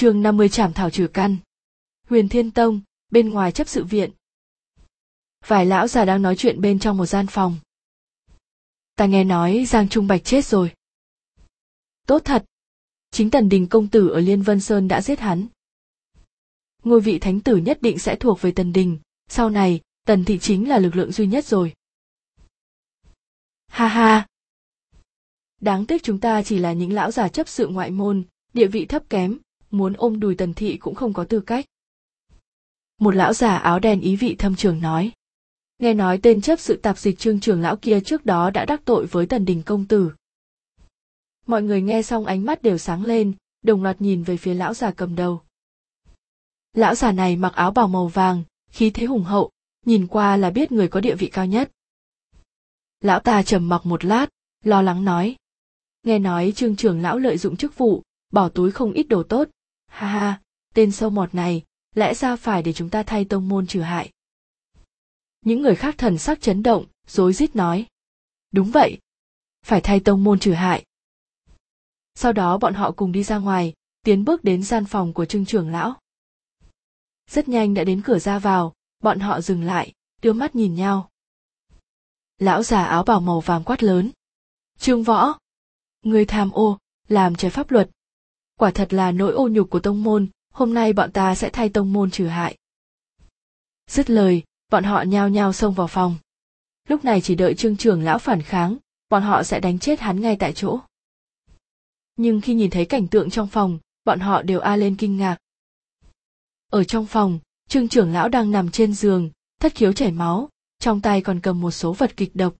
chương 50 trảm thảo trừ căn. Huyền Thiên Tông, bên ngoài chấp sự viện. Vài lão già đang nói chuyện bên trong một gian phòng. Ta nghe nói Giang Trung Bạch chết rồi. Tốt thật. Chính Tần Đình công tử ở Liên Vân Sơn đã giết hắn. Ngôi vị thánh tử nhất định sẽ thuộc về Tần Đình, sau này, Tần Thị chính là lực lượng duy nhất rồi. Ha ha! Đáng tiếc chúng ta chỉ là những lão già chấp sự ngoại môn, địa vị thấp kém, muốn ôm đùi tần thị cũng không có tư cách. Một lão già áo đen ý vị thâm trường nói, nghe nói tên chấp sự tạp dịch trương trường lão kia trước đó đã đắc tội với tần đình công tử. Mọi người nghe xong ánh mắt đều sáng lên, đồng loạt nhìn về phía lão già cầm đầu. Lão già này mặc áo bào màu vàng, khí thế hùng hậu, nhìn qua là biết người có địa vị cao nhất. Lão ta trầm mặc một lát, lo lắng nói, nghe nói trương trưởng lão lợi dụng chức vụ, bỏ túi không ít đồ tốt ha ha, tên sâu mọt này, lẽ ra phải để chúng ta thay tông môn trừ hại. Những người khác thần sắc chấn động, rối rít nói. Đúng vậy, phải thay tông môn trừ hại. Sau đó bọn họ cùng đi ra ngoài, tiến bước đến gian phòng của trương trưởng lão. Rất nhanh đã đến cửa ra vào, bọn họ dừng lại, đưa mắt nhìn nhau. Lão già áo bào màu vàng quát lớn. Trương võ, người tham ô, làm trái pháp luật quả thật là nỗi ô nhục của tông môn, hôm nay bọn ta sẽ thay tông môn trừ hại. Dứt lời, bọn họ nhao nhao xông vào phòng. Lúc này chỉ đợi trương trưởng lão phản kháng, bọn họ sẽ đánh chết hắn ngay tại chỗ. Nhưng khi nhìn thấy cảnh tượng trong phòng, bọn họ đều a lên kinh ngạc. Ở trong phòng, trương trưởng lão đang nằm trên giường, thất khiếu chảy máu, trong tay còn cầm một số vật kịch độc.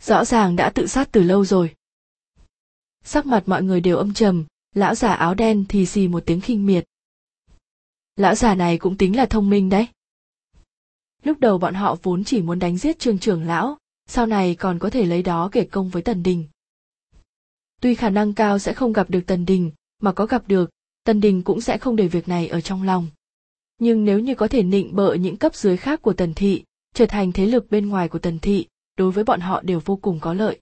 Rõ ràng đã tự sát từ lâu rồi. Sắc mặt mọi người đều âm trầm lão già áo đen thì xì một tiếng khinh miệt. Lão già này cũng tính là thông minh đấy. Lúc đầu bọn họ vốn chỉ muốn đánh giết trương trưởng lão, sau này còn có thể lấy đó kể công với tần đình. Tuy khả năng cao sẽ không gặp được tần đình, mà có gặp được, tần đình cũng sẽ không để việc này ở trong lòng. Nhưng nếu như có thể nịnh bợ những cấp dưới khác của tần thị, trở thành thế lực bên ngoài của tần thị, đối với bọn họ đều vô cùng có lợi.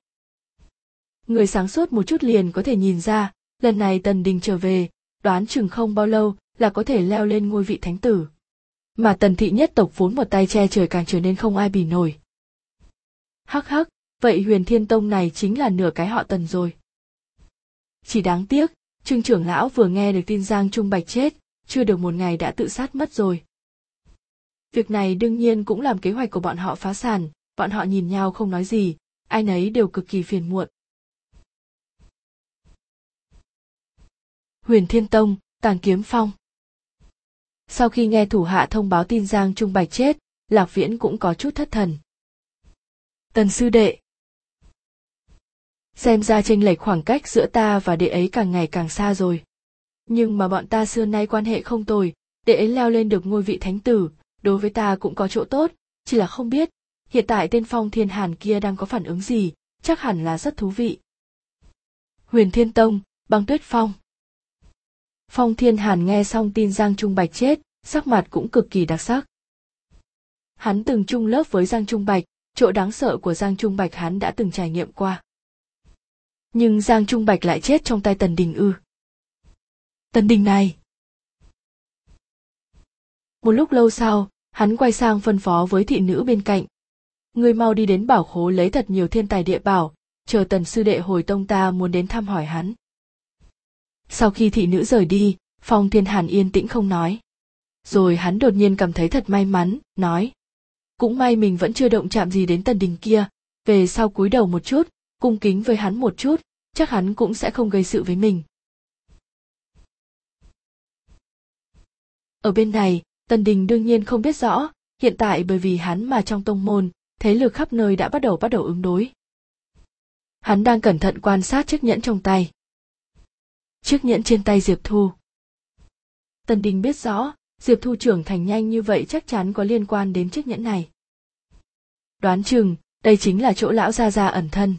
Người sáng suốt một chút liền có thể nhìn ra lần này tần đình trở về, đoán chừng không bao lâu là có thể leo lên ngôi vị thánh tử. Mà tần thị nhất tộc vốn một tay che trời càng trở nên không ai bỉ nổi. Hắc hắc, vậy huyền thiên tông này chính là nửa cái họ tần rồi. Chỉ đáng tiếc, trương trưởng lão vừa nghe được tin giang trung bạch chết, chưa được một ngày đã tự sát mất rồi. Việc này đương nhiên cũng làm kế hoạch của bọn họ phá sản, bọn họ nhìn nhau không nói gì, ai nấy đều cực kỳ phiền muộn. Huyền thiên tông, tàng kiếm phong. Sau khi nghe thủ hạ thông báo tin giang trung bạch chết, lạc viễn cũng có chút thất thần. Tần sư đệ, xem ra tranh lệch khoảng cách giữa ta và đệ ấy càng ngày càng xa rồi. Nhưng mà bọn ta xưa nay quan hệ không tồi, đệ ấy leo lên được ngôi vị thánh tử, đối với ta cũng có chỗ tốt, chỉ là không biết, hiện tại tên phong thiên hàn kia đang có phản ứng gì, chắc hẳn là rất thú vị. Huyền thiên tông, băng tuyết phong. Phong Thiên Hàn nghe xong tin Giang Trung Bạch chết, sắc mặt cũng cực kỳ đặc sắc. Hắn từng chung lớp với Giang Trung Bạch, chỗ đáng sợ của Giang Trung Bạch hắn đã từng trải nghiệm qua. Nhưng Giang Trung Bạch lại chết trong tay Tần Đình ư. Tần Đình này! Một lúc lâu sau, hắn quay sang phân phó với thị nữ bên cạnh. Người mau đi đến bảo khố lấy thật nhiều thiên tài địa bảo, chờ tần sư đệ hồi tông ta muốn đến thăm hỏi hắn sau khi thị nữ rời đi, phong thiên hàn yên tĩnh không nói. Rồi hắn đột nhiên cảm thấy thật may mắn, nói. Cũng may mình vẫn chưa động chạm gì đến tần đình kia, về sau cúi đầu một chút, cung kính với hắn một chút, chắc hắn cũng sẽ không gây sự với mình. Ở bên này, tần đình đương nhiên không biết rõ, hiện tại bởi vì hắn mà trong tông môn, thế lực khắp nơi đã bắt đầu bắt đầu ứng đối. Hắn đang cẩn thận quan sát chiếc nhẫn trong tay chiếc nhẫn trên tay diệp thu. Tần đình biết rõ, diệp thu trưởng thành nhanh như vậy chắc chắn có liên quan đến chiếc nhẫn này. Đoán chừng, đây chính là chỗ lão gia gia ẩn thân.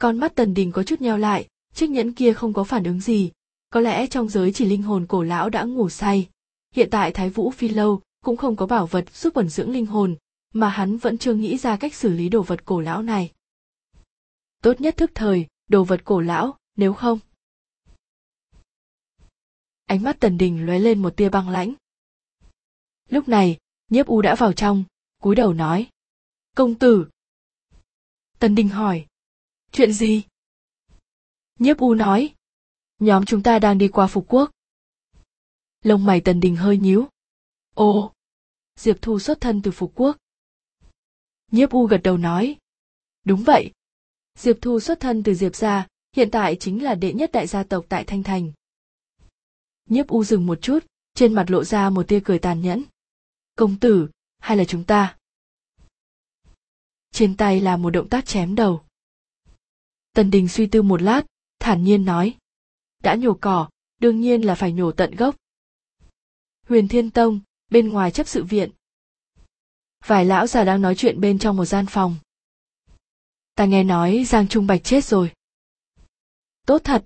Con mắt tần đình có chút nheo lại, chiếc nhẫn kia không có phản ứng gì, có lẽ trong giới chỉ linh hồn cổ lão đã ngủ say. Hiện tại thái vũ phi lâu cũng không có bảo vật giúp bẩn dưỡng linh hồn, mà hắn vẫn chưa nghĩ ra cách xử lý đồ vật cổ lão này. Tốt nhất thức thời, đồ vật cổ lão, nếu không ánh mắt tần đình lóe lên một tia băng lãnh. Lúc này, nhiếp u đã vào trong, cúi đầu nói. Công tử. Tần đình hỏi. Chuyện gì? Nhiếp u nói. Nhóm chúng ta đang đi qua phục quốc. Lông mày tần đình hơi nhíu. Ồ. Diệp thu xuất thân từ phục quốc. Nhiếp u gật đầu nói. Đúng vậy. Diệp thu xuất thân từ diệp gia, hiện tại chính là đệ nhất đại gia tộc tại thanh thành nhiếp u dừng một chút, trên mặt lộ ra một tia cười tàn nhẫn. Công tử, hay là chúng ta? Trên tay là một động tác chém đầu. Tần đình suy tư một lát, thản nhiên nói. Đã nhổ cỏ, đương nhiên là phải nhổ tận gốc. Huyền thiên tông, bên ngoài chấp sự viện. Vài lão già đang nói chuyện bên trong một gian phòng. Ta nghe nói giang trung bạch chết rồi. Tốt thật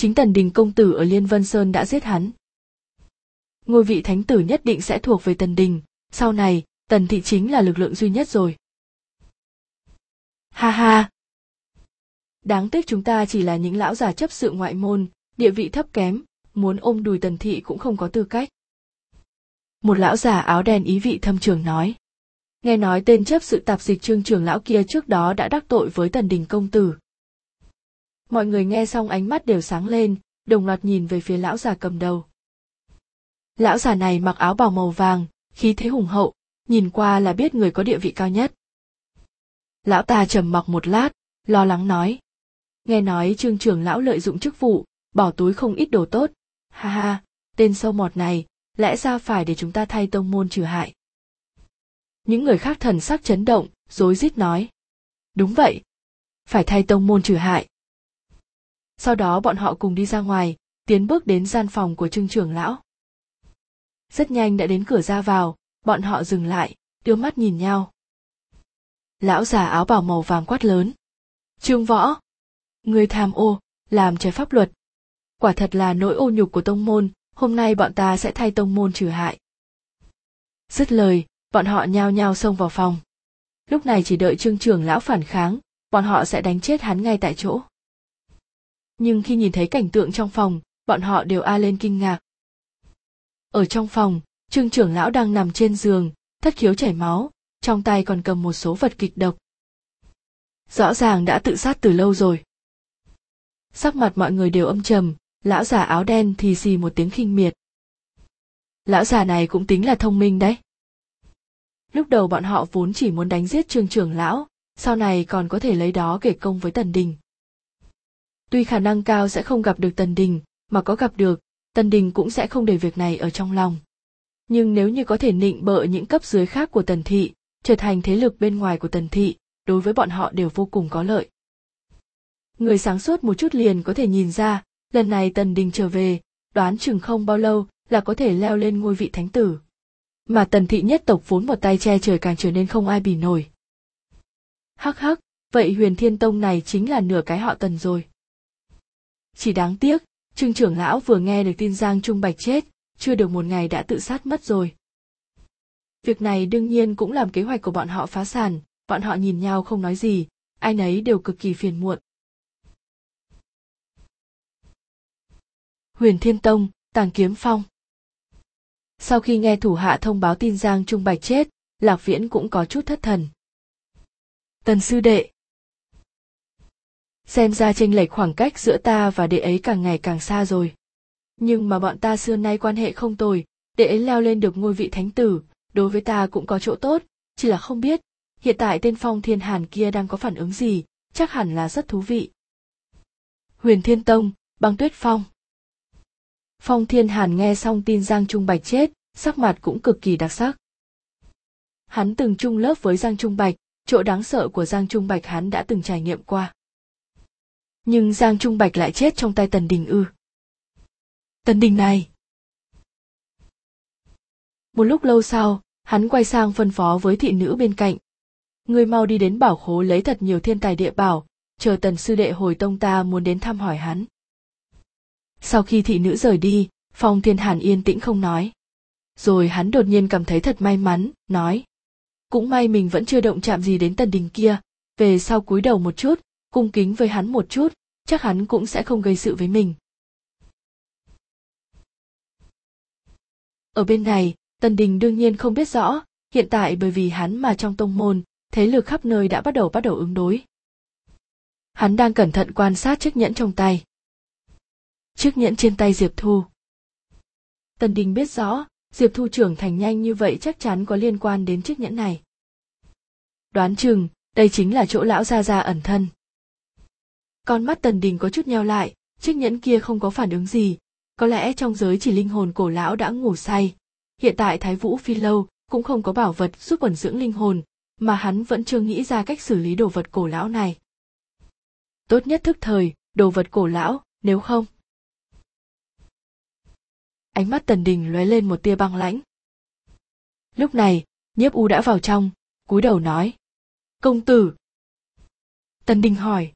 chính tần đình công tử ở liên vân sơn đã giết hắn. Ngôi vị thánh tử nhất định sẽ thuộc về tần đình. Sau này, tần thị chính là lực lượng duy nhất rồi. Ha ha! Đáng tiếc chúng ta chỉ là những lão già chấp sự ngoại môn, địa vị thấp kém, muốn ôm đùi tần thị cũng không có tư cách. Một lão già áo đen ý vị thâm trường nói. Nghe nói tên chấp sự tạp dịch trương trường lão kia trước đó đã đắc tội với tần đình công tử mọi người nghe xong ánh mắt đều sáng lên, đồng loạt nhìn về phía lão già cầm đầu. Lão già này mặc áo bào màu vàng, khí thế hùng hậu, nhìn qua là biết người có địa vị cao nhất. Lão ta trầm mặc một lát, lo lắng nói. Nghe nói trương trưởng lão lợi dụng chức vụ, bỏ túi không ít đồ tốt. Ha ha, tên sâu mọt này, lẽ ra phải để chúng ta thay tông môn trừ hại. Những người khác thần sắc chấn động, rối rít nói. Đúng vậy. Phải thay tông môn trừ hại sau đó bọn họ cùng đi ra ngoài, tiến bước đến gian phòng của trương trưởng lão. Rất nhanh đã đến cửa ra vào, bọn họ dừng lại, đưa mắt nhìn nhau. Lão già áo bảo màu vàng quát lớn. Trương võ, người tham ô, làm trái pháp luật. Quả thật là nỗi ô nhục của tông môn, hôm nay bọn ta sẽ thay tông môn trừ hại. Dứt lời, bọn họ nhao nhao xông vào phòng. Lúc này chỉ đợi trương trưởng lão phản kháng, bọn họ sẽ đánh chết hắn ngay tại chỗ nhưng khi nhìn thấy cảnh tượng trong phòng, bọn họ đều a lên kinh ngạc. Ở trong phòng, trương trưởng lão đang nằm trên giường, thất khiếu chảy máu, trong tay còn cầm một số vật kịch độc. Rõ ràng đã tự sát từ lâu rồi. Sắc mặt mọi người đều âm trầm, lão già áo đen thì xì một tiếng khinh miệt. Lão già này cũng tính là thông minh đấy. Lúc đầu bọn họ vốn chỉ muốn đánh giết trương trưởng lão, sau này còn có thể lấy đó kể công với tần đình tuy khả năng cao sẽ không gặp được tần đình, mà có gặp được, tần đình cũng sẽ không để việc này ở trong lòng. Nhưng nếu như có thể nịnh bợ những cấp dưới khác của tần thị, trở thành thế lực bên ngoài của tần thị, đối với bọn họ đều vô cùng có lợi. Người sáng suốt một chút liền có thể nhìn ra, lần này tần đình trở về, đoán chừng không bao lâu là có thể leo lên ngôi vị thánh tử. Mà tần thị nhất tộc vốn một tay che trời càng trở nên không ai bì nổi. Hắc hắc, vậy huyền thiên tông này chính là nửa cái họ tần rồi chỉ đáng tiếc, trương trưởng lão vừa nghe được tin giang trung bạch chết, chưa được một ngày đã tự sát mất rồi. Việc này đương nhiên cũng làm kế hoạch của bọn họ phá sản, bọn họ nhìn nhau không nói gì, ai nấy đều cực kỳ phiền muộn. Huyền thiên tông, tàng kiếm phong. Sau khi nghe thủ hạ thông báo tin giang trung bạch chết, lạc viễn cũng có chút thất thần. Tần sư đệ xem ra tranh lệch khoảng cách giữa ta và đệ ấy càng ngày càng xa rồi. Nhưng mà bọn ta xưa nay quan hệ không tồi, đệ ấy leo lên được ngôi vị thánh tử, đối với ta cũng có chỗ tốt, chỉ là không biết, hiện tại tên phong thiên hàn kia đang có phản ứng gì, chắc hẳn là rất thú vị. Huyền thiên tông, băng tuyết phong. Phong thiên hàn nghe xong tin giang trung bạch chết, sắc mặt cũng cực kỳ đặc sắc. Hắn từng chung lớp với giang trung bạch, chỗ đáng sợ của giang trung bạch hắn đã từng trải nghiệm qua nhưng giang trung bạch lại chết trong tay tần đình ư. Tần đình này. Một lúc lâu sau, hắn quay sang phân phó với thị nữ bên cạnh. Ngươi mau đi đến bảo khố lấy thật nhiều thiên tài địa bảo, chờ tần sư đệ hồi tông ta muốn đến thăm hỏi hắn. Sau khi thị nữ rời đi, phong thiên hàn yên tĩnh không nói. Rồi hắn đột nhiên cảm thấy thật may mắn, nói. Cũng may mình vẫn chưa động chạm gì đến tần đình kia, về sau cúi đầu một chút cung kính với hắn một chút, chắc hắn cũng sẽ không gây sự với mình. Ở bên này, tần đình đương nhiên không biết rõ, hiện tại bởi vì hắn mà trong tông môn, thế lực khắp nơi đã bắt đầu bắt đầu ứng đối. Hắn đang cẩn thận quan sát chiếc nhẫn trong tay. Chiếc nhẫn trên tay diệp thu. Tần đình biết rõ, diệp thu trưởng thành nhanh như vậy chắc chắn có liên quan đến chiếc nhẫn này. Đoán chừng, đây chính là chỗ lão gia gia ẩn thân con mắt tần đình có chút nheo lại, chiếc nhẫn kia không có phản ứng gì. Có lẽ trong giới chỉ linh hồn cổ lão đã ngủ say. Hiện tại thái vũ phi lâu cũng không có bảo vật giúp ẩn dưỡng linh hồn, mà hắn vẫn chưa nghĩ ra cách xử lý đồ vật cổ lão này. Tốt nhất thức thời, đồ vật cổ lão, nếu không. Ánh mắt tần đình lóe lên một tia băng lãnh. Lúc này, nhiếp u đã vào trong, cúi đầu nói. Công tử! Tần đình hỏi.